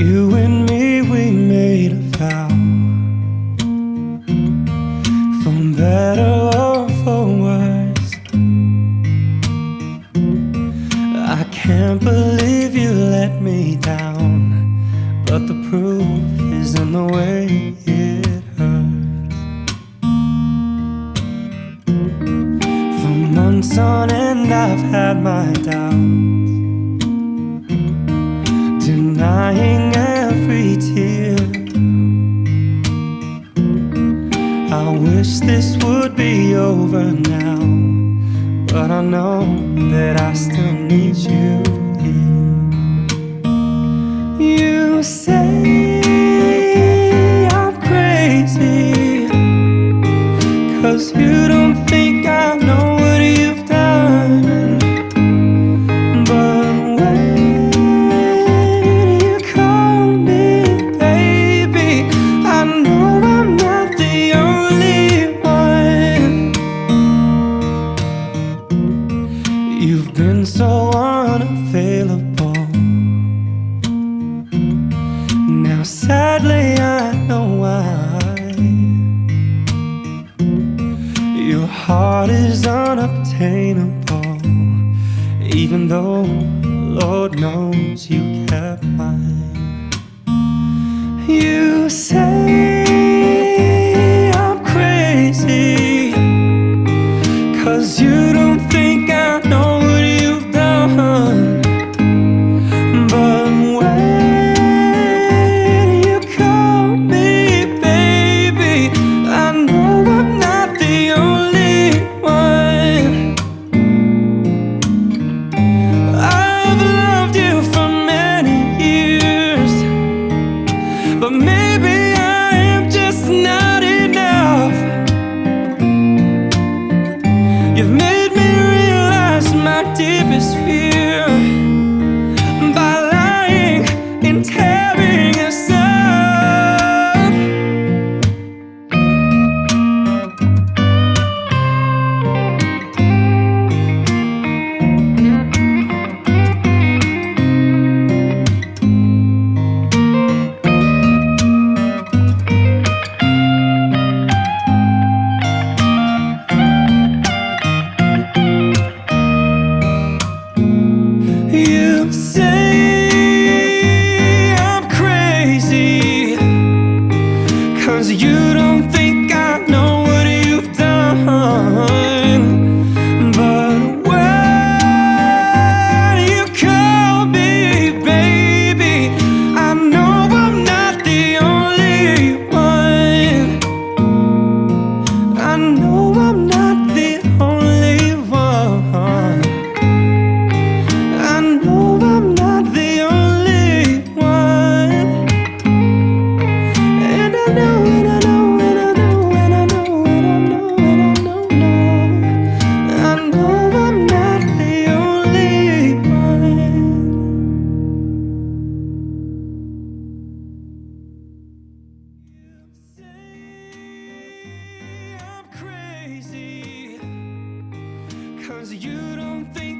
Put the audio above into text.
You and me, we made a vow. From better or for worse, I can't believe you let me down. But the proof is in the way it hurts. For months on end, I've had my doubts. I wish this would be over now, but I know that I still heart is unobtainable, even though Lord knows you kept mine. You said. Cause you don't think